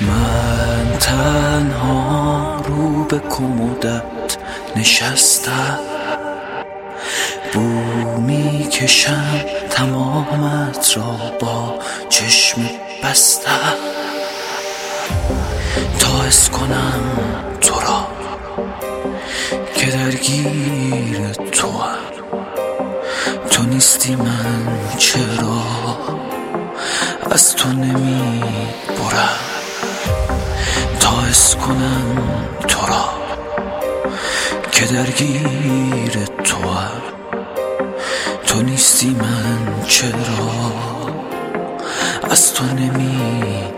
من تنها رو به کمودت نشستم. بو می‌کشم تمامت را با چشم بستم. تا کنم تو را که درگیر تو هم. تو نیستی من چرا از تو نمی برم اس کنم تو را که درگیر تو تو نیستی من چرا؟ از تو نمی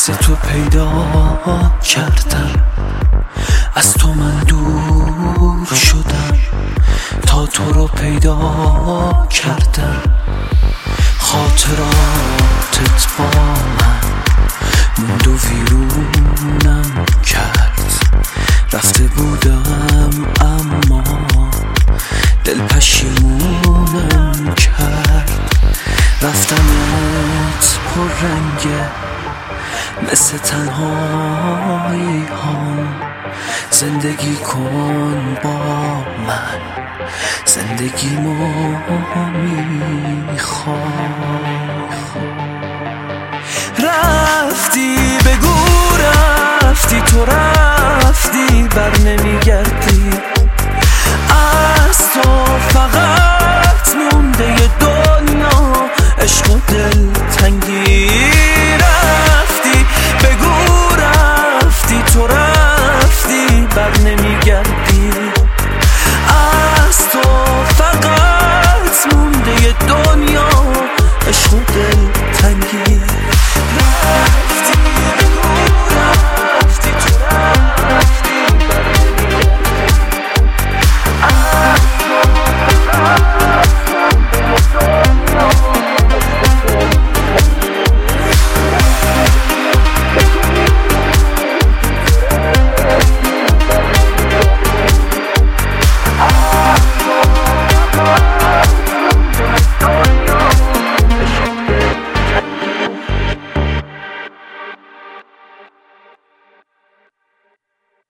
عدس تو پیدا کردم. از تو من دور شدم. تا تو رو پیدا کردم. خاطراتت با من موند و ویرونم کرد. رفته بودم اما دل پشیمونم کرد. رفتنت پر رنگه. مثل تنهایی هم زندگی کن با من. زندگیمو می‌خوام رفتی بگو رفتی تو رفتی بر نمیگردی. تنگی.